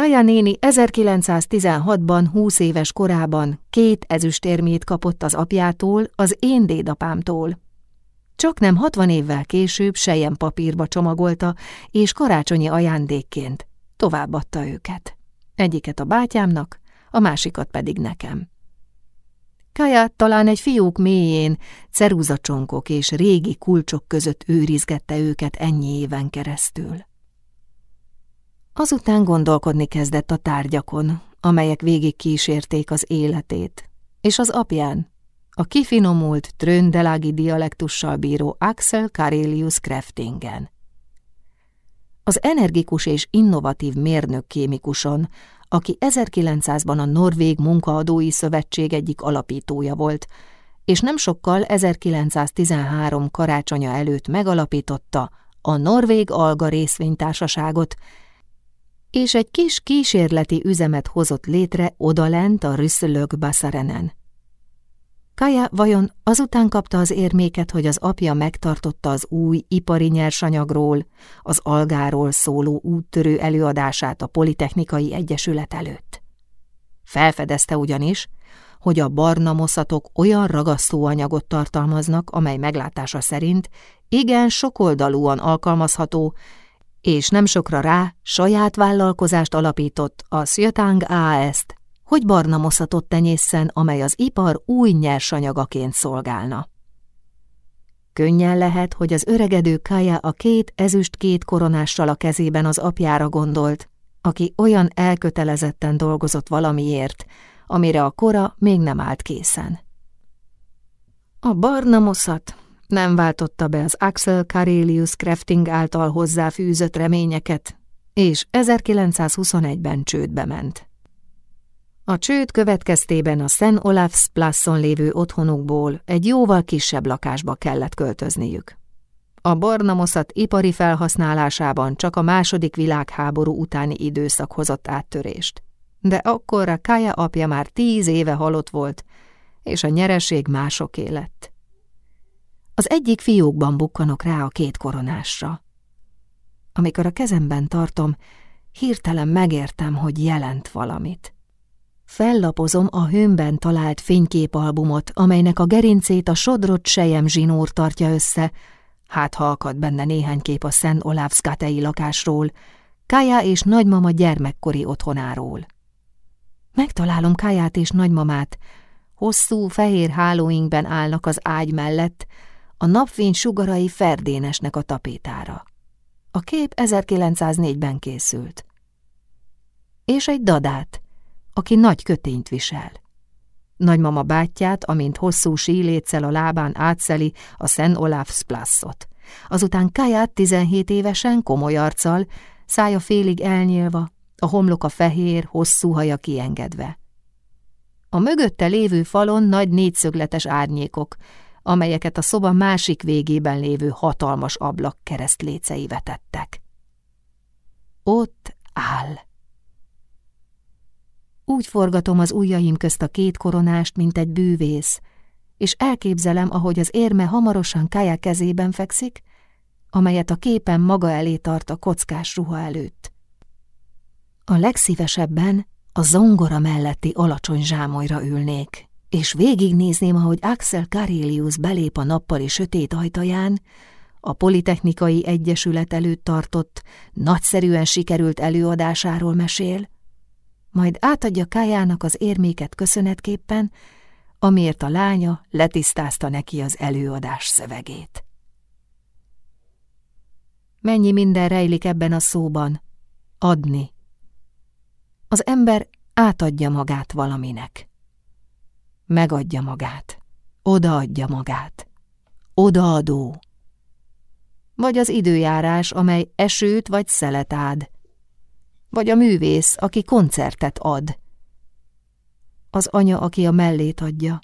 Kaja néni 1916-ban 20 éves korában két ezüstérmét kapott az apjától, az én dédapámtól. Csak nem 60 évvel később sejem papírba csomagolta, és karácsonyi ajándékként továbbadta őket. Egyiket a bátyámnak, a másikat pedig nekem. Kaja talán egy fiúk mélyén, cerúzacsonkok és régi kulcsok között őrizgette őket ennyi éven keresztül. Azután gondolkodni kezdett a tárgyakon, amelyek végig kísérték az életét, és az apján, a kifinomult, tröndelági dialektussal bíró Axel Karelius Kreftingen. Az energikus és innovatív mérnök kémikuson, aki 1900-ban a Norvég Munkaadói Szövetség egyik alapítója volt, és nem sokkal 1913 karácsonya előtt megalapította a Norvég Alga részvénytársaságot, és egy kis kísérleti üzemet hozott létre odalent a Rüsszölög Baszarenen. Kaja vajon azután kapta az érméket, hogy az apja megtartotta az új ipari nyersanyagról, az algáról szóló úttörő előadását a Politechnikai Egyesület előtt. Felfedezte ugyanis, hogy a barna moszatok olyan ragasztóanyagot tartalmaznak, amely meglátása szerint igen sokoldalúan alkalmazható, és nem sokra rá saját vállalkozást alapított a Szjötang AS-t, hogy barna moszatot tenyészen, amely az ipar új nyersanyagaként szolgálna. Könnyen lehet, hogy az öregedő Kaja a két ezüst két koronással a kezében az apjára gondolt, aki olyan elkötelezetten dolgozott valamiért, amire a kora még nem állt készen. A barna moszat nem váltotta be az Axel Karelius Crafting által hozzáfűzött reményeket, és 1921-ben csődbe ment. A csőd következtében a Szent Olafs Plasson lévő otthonukból egy jóval kisebb lakásba kellett költözniük. A barnamoszat ipari felhasználásában csak a második világháború utáni időszak hozott áttörést. De akkorra Kaja apja már tíz éve halott volt, és a nyereség másoké lett. Az egyik fiókban bukkanok rá a két koronásra. Amikor a kezemben tartom, hirtelen megértem, hogy jelent valamit. Fellapozom a hőmben talált fényképalbumot, amelynek a gerincét a sodrott sejem zsinór tartja össze, hát ha akad benne néhány kép a Szent Olávszkátei lakásról, Kája és nagymama gyermekkori otthonáról. Megtalálom Káját és nagymamát, hosszú fehér hálóinkben állnak az ágy mellett, a napfény sugarai ferdénesnek a tapétára. A kép 1904-ben készült. És egy dadát, aki nagy kötényt visel. Nagymama bátyját, amint hosszú síléccel a lábán átszeli a Szent Olaf Plasszot. Azután Kaját 17 évesen, komoly arccal, szája félig elnyílva, a homloka fehér, hosszú haja kiengedve. A mögötte lévő falon nagy négyszögletes árnyékok, amelyeket a szoba másik végében lévő hatalmas ablak keresztlécei vetettek. Ott áll. Úgy forgatom az ujjaim közt a két koronást, mint egy bűvész, és elképzelem, ahogy az érme hamarosan Kája kezében fekszik, amelyet a képen maga elé tart a kockás ruha előtt. A legszívesebben a zongora melletti alacsony zsámolyra ülnék, és végignézném, ahogy Axel Karelius belép a nappali sötét ajtaján, a Politechnikai Egyesület előtt tartott, nagyszerűen sikerült előadásáról mesél, majd átadja Kájának az érméket köszönetképpen, amiért a lánya letisztázta neki az előadás szövegét. Mennyi minden rejlik ebben a szóban? Adni. Az ember átadja magát valaminek. Megadja magát. Odaadja magát. Odaadó. Vagy az időjárás, amely esőt vagy szelet ád, vagy a művész, aki koncertet ad. Az anya, aki a mellét adja.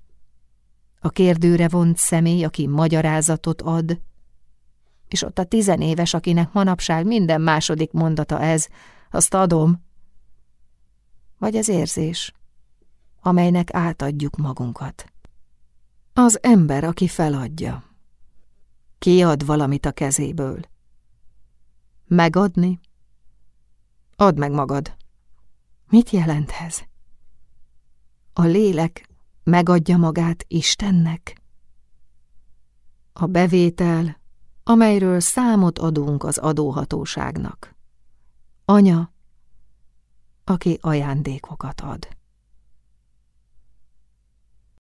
A kérdőre vont személy, aki magyarázatot ad. És ott a tizenéves, akinek manapság minden második mondata ez, azt adom. Vagy az érzés, amelynek átadjuk magunkat. Az ember, aki feladja. Kiad valamit a kezéből. Megadni Add meg magad. Mit jelent ez? A lélek megadja magát Istennek? A bevétel, amelyről számot adunk az adóhatóságnak. Anya, aki ajándékokat ad.